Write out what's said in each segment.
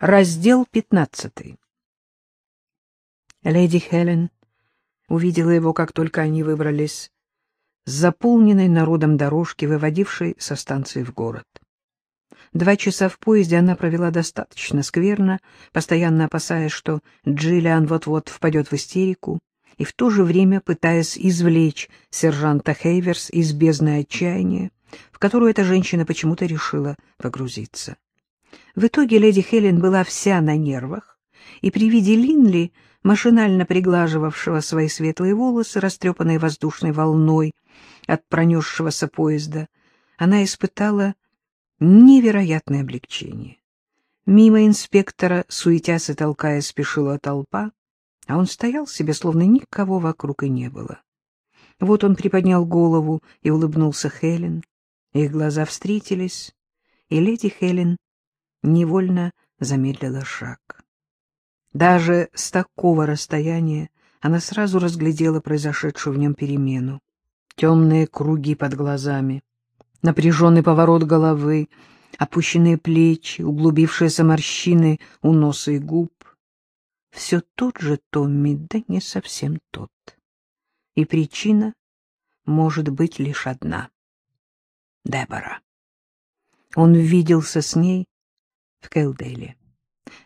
Раздел пятнадцатый. Леди Хелен увидела его, как только они выбрались с заполненной народом дорожки, выводившей со станции в город. Два часа в поезде она провела достаточно скверно, постоянно опасаясь, что Джиллиан вот-вот впадет в истерику, и в то же время пытаясь извлечь сержанта Хейверс из бездны отчаяния, в которую эта женщина почему-то решила погрузиться. В итоге леди Хелен была вся на нервах, и при виде Линли, машинально приглаживавшего свои светлые волосы, растрепанные воздушной волной от пронесшегося поезда, она испытала невероятное облегчение. Мимо инспектора, суетясь и толкая, спешила толпа, а он стоял себе, словно никого вокруг и не было. Вот он приподнял голову и улыбнулся Хелен. Их глаза встретились, и леди Хелен невольно замедлила шаг. Даже с такого расстояния она сразу разглядела произошедшую в нем перемену. Темные круги под глазами, напряженный поворот головы, опущенные плечи, углубившиеся морщины у носа и губ. Все тот же Томми, да не совсем тот. И причина может быть лишь одна — Дебора. Он виделся с ней в Кэлдейле.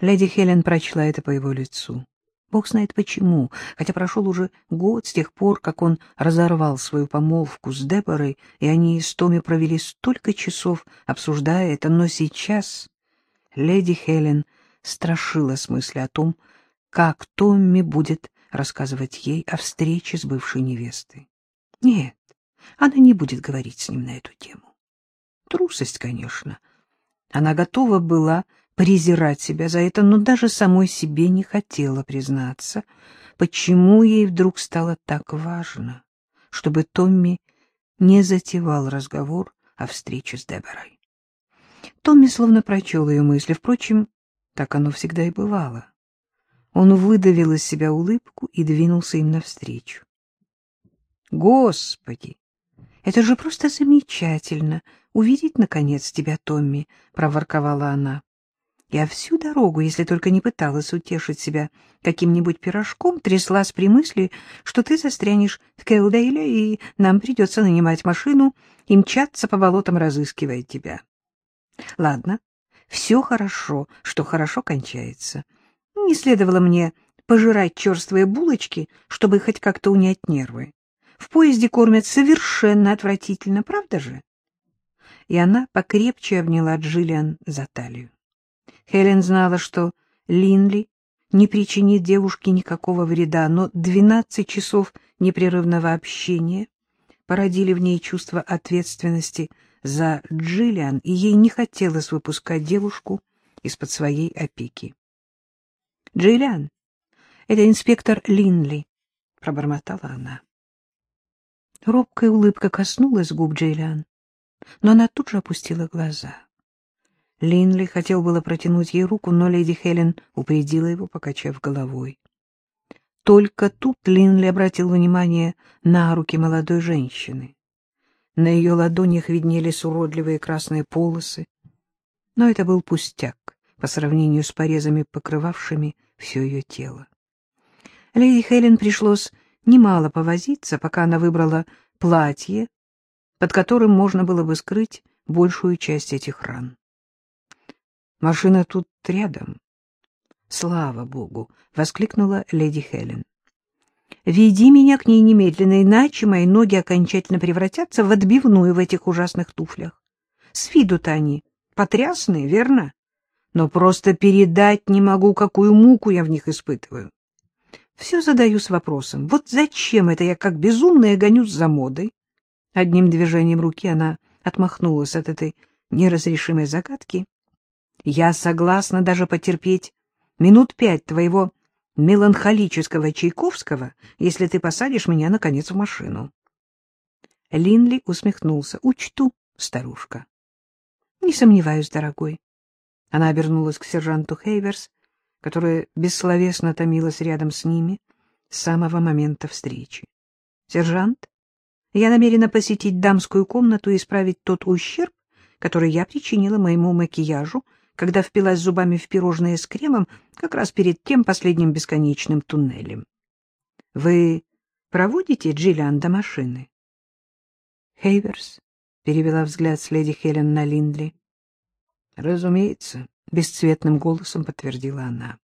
Леди Хелен прочла это по его лицу. Бог знает почему, хотя прошел уже год с тех пор, как он разорвал свою помолвку с Деборой, и они с Томми провели столько часов, обсуждая это, но сейчас леди Хелен страшилась мысли о том, как Томми будет рассказывать ей о встрече с бывшей невестой. Нет, она не будет говорить с ним на эту тему. Трусость, конечно, она готова была презирать себя за это, но даже самой себе не хотела признаться, почему ей вдруг стало так важно, чтобы Томми не затевал разговор о встрече с Деборой. Томми словно прочел ее мысли, впрочем, так оно всегда и бывало. Он выдавил из себя улыбку и двинулся им навстречу. «Господи! Это же просто замечательно — увидеть, наконец, тебя, Томми, — проворковала она. Я всю дорогу, если только не пыталась утешить себя каким-нибудь пирожком, тряслась при мысли, что ты застрянешь в Келдейле, и нам придется нанимать машину и мчаться по болотам, разыскивая тебя. Ладно, все хорошо, что хорошо кончается. Не следовало мне пожирать черствые булочки, чтобы хоть как-то унять нервы. В поезде кормят совершенно отвратительно, правда же? И она покрепче обняла Джиллиан за талию. Хелен знала, что Линли не причинит девушке никакого вреда, но двенадцать часов непрерывного общения породили в ней чувство ответственности за Джиллиан, и ей не хотелось выпускать девушку из-под своей опеки. — Джиллиан, это инспектор Линли, — пробормотала она. Робкая улыбка коснулась губ Джейлиан, но она тут же опустила глаза. Линли хотел было протянуть ей руку, но леди Хелен упредила его, покачав головой. Только тут Линли обратил внимание на руки молодой женщины. На ее ладонях виднелись уродливые красные полосы, но это был пустяк по сравнению с порезами, покрывавшими все ее тело. Леди Хелен пришлось немало повозиться, пока она выбрала платье, под которым можно было бы скрыть большую часть этих ран. Машина тут рядом. Слава богу! — воскликнула леди Хелен. Веди меня к ней немедленно, иначе мои ноги окончательно превратятся в отбивную в этих ужасных туфлях. С виду-то они потрясные, верно? Но просто передать не могу, какую муку я в них испытываю. Все задаюсь вопросом, вот зачем это я как безумная гонюсь за модой? Одним движением руки она отмахнулась от этой неразрешимой загадки я согласна даже потерпеть минут пять твоего меланхолического Чайковского, если ты посадишь меня, наконец, в машину. Линли усмехнулся. — Учту, старушка. — Не сомневаюсь, дорогой. Она обернулась к сержанту Хейверс, которая бессловесно томилась рядом с ними с самого момента встречи. — Сержант, я намерена посетить дамскую комнату и исправить тот ущерб, который я причинила моему макияжу, когда впилась зубами в пирожное с кремом как раз перед тем последним бесконечным туннелем. — Вы проводите Джиллиан до машины? Хейверс перевела взгляд с леди Хелен на Линдли. — Разумеется, — бесцветным голосом подтвердила она.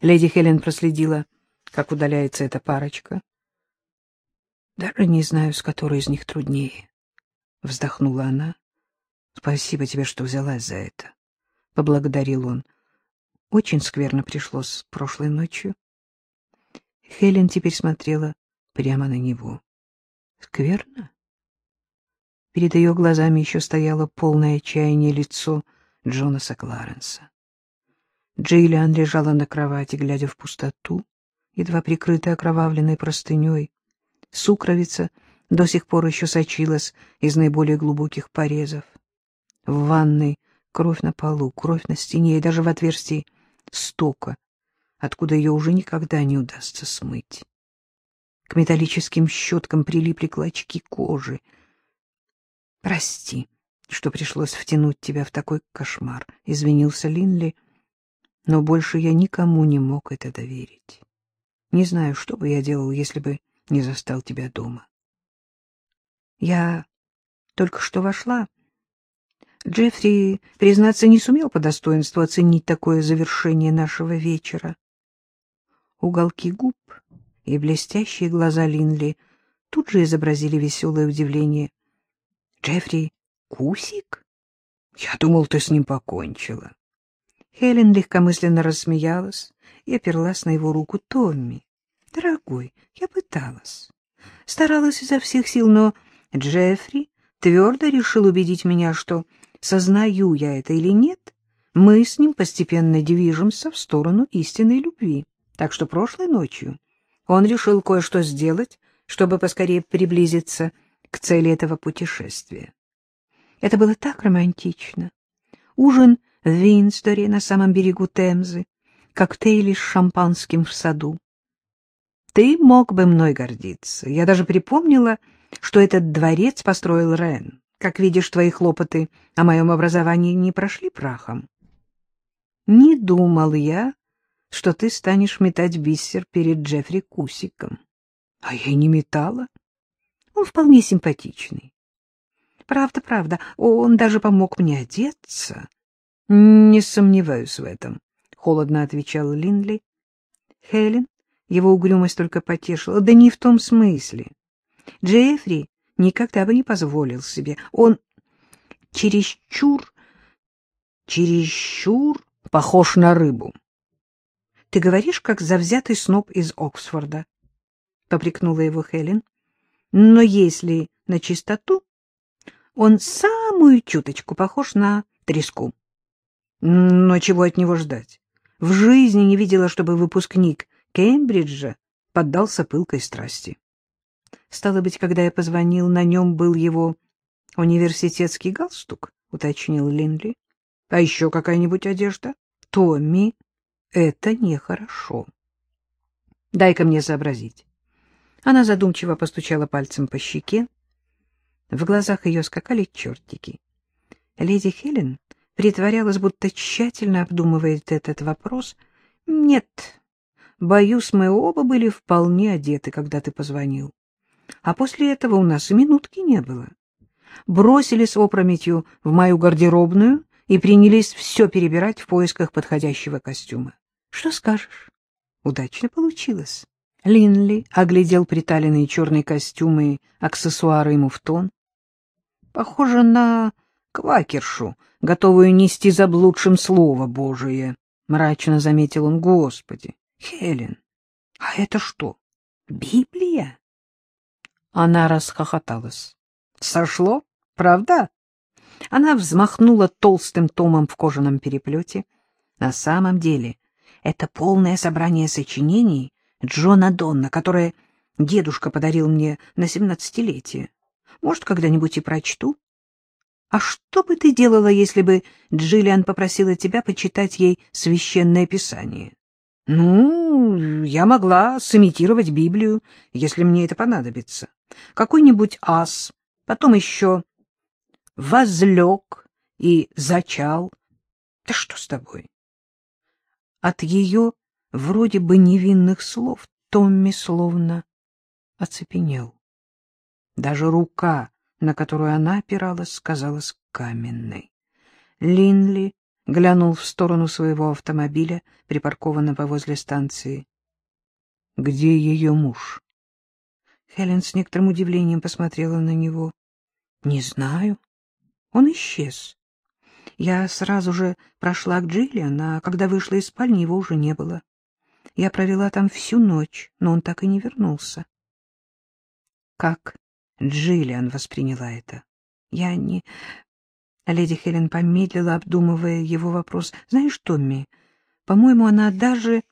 Леди Хелен проследила, как удаляется эта парочка. — Даже не знаю, с которой из них труднее, — вздохнула она. — Спасибо тебе, что взялась за это, — поблагодарил он. Очень скверно пришлось прошлой ночью. Хелен теперь смотрела прямо на него. — Скверно? Перед ее глазами еще стояло полное отчаяние лицо Джонаса Кларенса. Джиллиан лежала на кровати, глядя в пустоту, едва прикрытая окровавленной простыней. Сукровица до сих пор еще сочилась из наиболее глубоких порезов. В ванной кровь на полу, кровь на стене и даже в отверстии стока, откуда ее уже никогда не удастся смыть. К металлическим щеткам прилипли клочки кожи — Прости, что пришлось втянуть тебя в такой кошмар, — извинился Линли, но больше я никому не мог это доверить. Не знаю, что бы я делал, если бы не застал тебя дома. Я только что вошла. Джеффри, признаться, не сумел по достоинству оценить такое завершение нашего вечера. Уголки губ и блестящие глаза Линли тут же изобразили веселое удивление — Джеффри Кусик? Я думал, ты с ним покончила. Хелен легкомысленно рассмеялась и оперлась на его руку Томми. Дорогой, я пыталась. Старалась изо всех сил, но Джеффри твердо решил убедить меня, что, сознаю я это или нет, мы с ним постепенно движемся в сторону истинной любви. Так что прошлой ночью он решил кое-что сделать, чтобы поскорее приблизиться к цели этого путешествия. Это было так романтично. Ужин в Винсторе на самом берегу Темзы, коктейли с шампанским в саду. Ты мог бы мной гордиться. Я даже припомнила, что этот дворец построил Рен. Как видишь, твои хлопоты о моем образовании не прошли прахом. Не думал я, что ты станешь метать бисер перед Джеффри Кусиком. А я не метала. Он вполне симпатичный. Правда, правда, он даже помог мне одеться. — Не сомневаюсь в этом, — холодно отвечал Линли. Хелен его угрюмость только потешила. Да не в том смысле. Джеффри никогда бы не позволил себе. Он чересчур, чересчур похож на рыбу. — Ты говоришь, как завзятый сноб из Оксфорда, — попрекнула его Хелен. Но если на чистоту, он самую чуточку похож на треску. Но чего от него ждать? В жизни не видела, чтобы выпускник Кембриджа поддался пылкой страсти. Стало быть, когда я позвонил, на нем был его университетский галстук, уточнил Линли. А еще какая-нибудь одежда? Томми, это нехорошо. Дай-ка мне сообразить. Она задумчиво постучала пальцем по щеке. В глазах ее скакали чертики. Леди Хелен притворялась, будто тщательно обдумывает этот вопрос. — Нет, боюсь, мы оба были вполне одеты, когда ты позвонил. А после этого у нас и минутки не было. Бросились опрометью в мою гардеробную и принялись все перебирать в поисках подходящего костюма. Что скажешь? Удачно получилось. Линли оглядел приталенные черные костюмы и аксессуары ему в тон. — Похоже на квакершу, готовую нести заблудшим слово Божие, — мрачно заметил он. — Господи! Хелен! А это что, Библия? Она расхохоталась. — Сошло, правда? Она взмахнула толстым томом в кожаном переплете. На самом деле это полное собрание сочинений Джона Донна, которое дедушка подарил мне на семнадцатилетие. Может, когда-нибудь и прочту. А что бы ты делала, если бы Джиллиан попросила тебя почитать ей священное писание? Ну, я могла сымитировать Библию, если мне это понадобится. Какой-нибудь ас, потом еще возлег и зачал, Да что с тобой? От ее вроде бы невинных слов Томми словно оцепенел. Даже рука, на которую она опиралась, казалась каменной. Линли глянул в сторону своего автомобиля, припаркованного возле станции. — Где ее муж? Хелен с некоторым удивлением посмотрела на него. — Не знаю. Он исчез. Я сразу же прошла к Джиллиан, а когда вышла из спальни, его уже не было. Я провела там всю ночь, но он так и не вернулся. Как Джиллиан восприняла это? Я не... Леди Хелен помедлила, обдумывая его вопрос. Знаешь, Томми, по-моему, она даже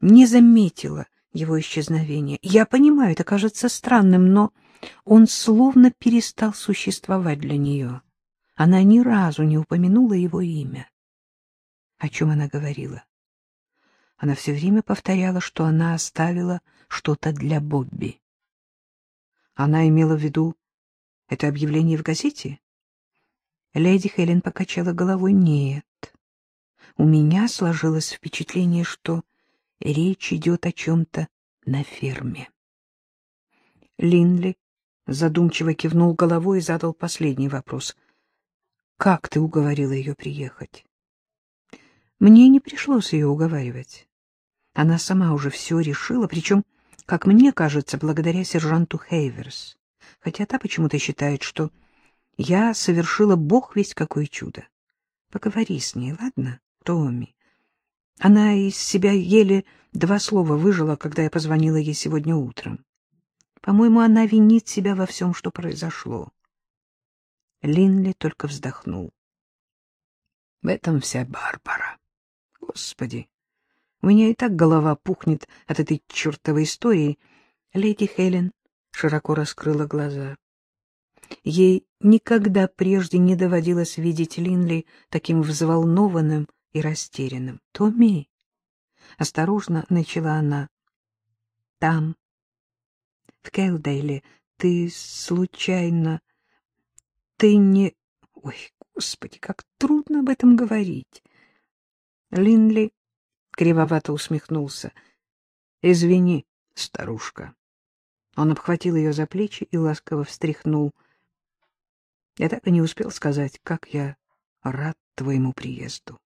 не заметила его исчезновения. Я понимаю, это кажется странным, но он словно перестал существовать для нее. Она ни разу не упомянула его имя. О чем она говорила? Она все время повторяла, что она оставила что-то для Бобби. Она имела в виду это объявление в газете? Леди Хелен покачала головой. Нет. У меня сложилось впечатление, что речь идет о чем-то на ферме. Линли задумчиво кивнул головой и задал последний вопрос. Как ты уговорила ее приехать? Мне не пришлось ее уговаривать. Она сама уже все решила, причем, как мне кажется, благодаря сержанту Хейверс, хотя та почему-то считает, что я совершила бог весть какое чудо. Поговори с ней, ладно, Томми? Она из себя еле два слова выжила, когда я позвонила ей сегодня утром. По-моему, она винит себя во всем, что произошло. Линли только вздохнул. В этом вся Барбара. Господи, у меня и так голова пухнет от этой чертовой истории. Леди Хелен широко раскрыла глаза. Ей никогда прежде не доводилось видеть Линли таким взволнованным и растерянным. — Томми, — осторожно начала она, — там, в Келдейле, ты случайно ты не... Ой, господи, как трудно об этом говорить. Линли кривовато усмехнулся. — Извини, старушка. Он обхватил ее за плечи и ласково встряхнул. Я так и не успел сказать, как я рад твоему приезду.